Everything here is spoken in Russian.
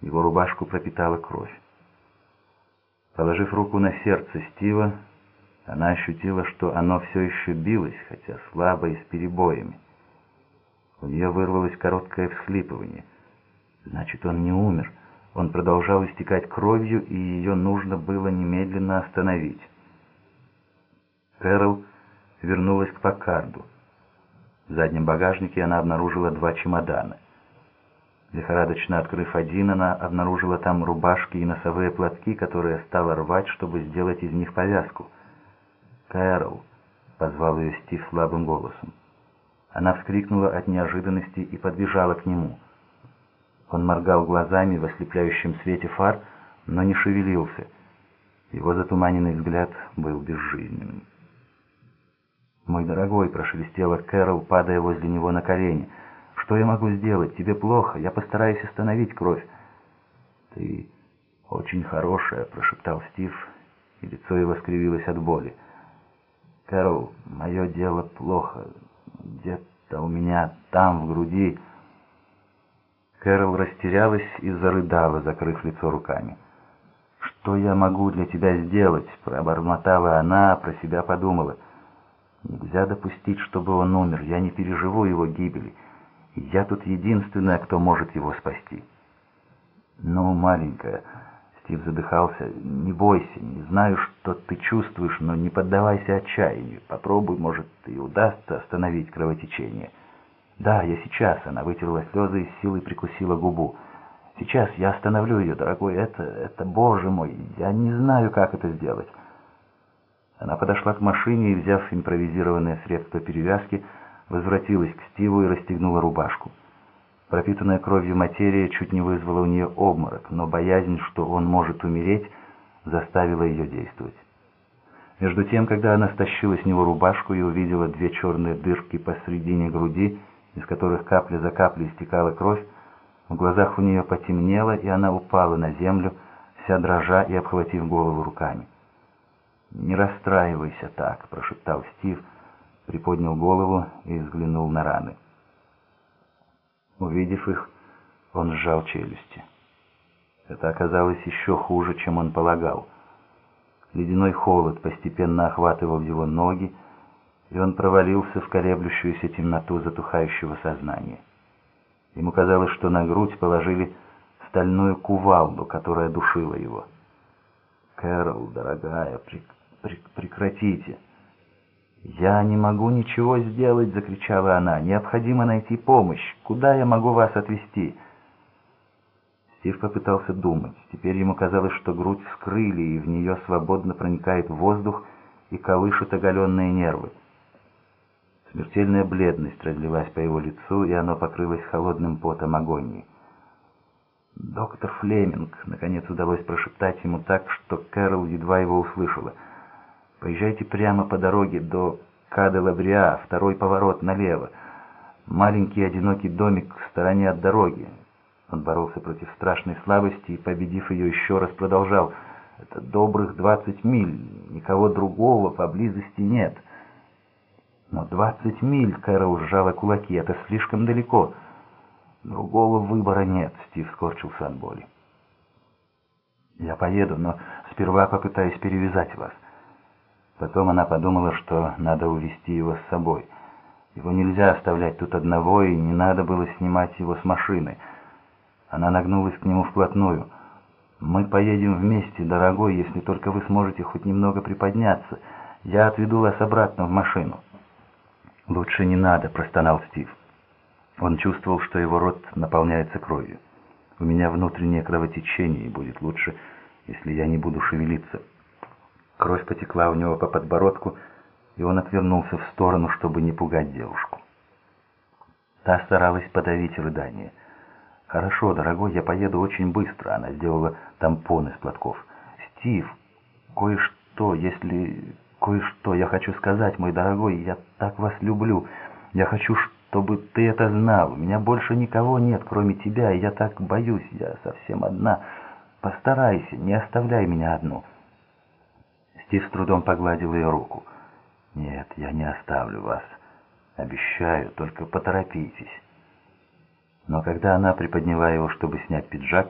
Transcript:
Его рубашку пропитала кровь. Положив руку на сердце Стива, она ощутила, что оно все еще билось, хотя слабо и с перебоями. У нее вырвалось короткое всхлипывание. Значит, он не умер. Он продолжал истекать кровью, и ее нужно было немедленно остановить. Кэрол вернулась к Паккарду. В заднем багажнике она обнаружила два чемодана. Лихорадочно открыв один, она обнаружила там рубашки и носовые платки, которые стала рвать, чтобы сделать из них повязку. «Кэрол!» — позвал ее Стив слабым голосом. Она вскрикнула от неожиданности и подбежала к нему. Он моргал глазами в ослепляющем свете фар, но не шевелился. Его затуманенный взгляд был безжизненным. «Мой дорогой», — прошелестела Кэрол, падая возле него на колени, — «что я могу сделать? Тебе плохо. Я постараюсь остановить кровь». «Ты очень хорошая», — прошептал Стив, и лицо его скривилось от боли. «Кэрол, мое дело плохо. Где-то у меня там, в груди...» Кэрол растерялась и зарыдала, закрыв лицо руками. «Что я могу для тебя сделать?» — пробормотала она, про себя подумала — Нельзя допустить, чтобы он умер. Я не переживу его гибели. Я тут единственная, кто может его спасти. Ну, маленькая, Стив задыхался, не бойся, не знаю, что ты чувствуешь, но не поддавайся отчаянию. Попробуй, может, и удастся остановить кровотечение. Да, я сейчас. Она вытерла слезы и с силой прикусила губу. Сейчас я остановлю ее, дорогой. Это, это, боже мой, я не знаю, как это сделать. Она подошла к машине и, взяв импровизированное средство перевязки, возвратилась к Стиву и расстегнула рубашку. Пропитанная кровью материя чуть не вызвала у нее обморок, но боязнь, что он может умереть, заставила ее действовать. Между тем, когда она стащила с него рубашку и увидела две черные дырки посредине груди, из которых капля за каплей истекала кровь, в глазах у нее потемнело, и она упала на землю, вся дрожа и обхватив голову руками. «Не расстраивайся так», — прошептал Стив, приподнял голову и взглянул на раны. Увидев их, он сжал челюсти. Это оказалось еще хуже, чем он полагал. Ледяной холод постепенно охватывал его ноги, и он провалился в колеблющуюся темноту затухающего сознания. Ему казалось, что на грудь положили стальную кувалду, которая душила его. «Кэрол, дорогая, прекратите!» «Я не могу ничего сделать!» — закричала она. «Необходимо найти помощь! Куда я могу вас отвезти?» Стив попытался думать. Теперь ему казалось, что грудь вскрыли, и в нее свободно проникает воздух и колышет оголенные нервы. Смертельная бледность разлилась по его лицу, и оно покрылось холодным потом агонии. «Доктор Флеминг!» — наконец удалось прошептать ему так, что Кэрол едва его услышала — Поезжайте прямо по дороге до Каделабриа, второй поворот налево. Маленький одинокий домик в стороне от дороги. Он боролся против страшной слабости и, победив ее еще раз, продолжал. Это добрых двадцать миль, никого другого поблизости нет. Но двадцать миль, Кэрол сжала кулаки, это слишком далеко. Другого выбора нет, Стив скорчился от боли. Я поеду, но сперва попытаюсь перевязать вас. Потом она подумала, что надо увезти его с собой. Его нельзя оставлять тут одного, и не надо было снимать его с машины. Она нагнулась к нему вплотную. «Мы поедем вместе, дорогой, если только вы сможете хоть немного приподняться. Я отведу вас обратно в машину». «Лучше не надо», — простонал Стив. Он чувствовал, что его рот наполняется кровью. «У меня внутреннее кровотечение, и будет лучше, если я не буду шевелиться». Кровь потекла у него по подбородку, и он отвернулся в сторону, чтобы не пугать девушку. Та старалась подавить рыдание. «Хорошо, дорогой, я поеду очень быстро», — она сделала тампон из платков. «Стив, кое-что, если... кое-что я хочу сказать, мой дорогой, я так вас люблю. Я хочу, чтобы ты это знал. У меня больше никого нет, кроме тебя, и я так боюсь, я совсем одна. Постарайся, не оставляй меня одну». Стив с трудом погладил ее руку. «Нет, я не оставлю вас. Обещаю, только поторопитесь». Но когда она приподняла его, чтобы снять пиджак,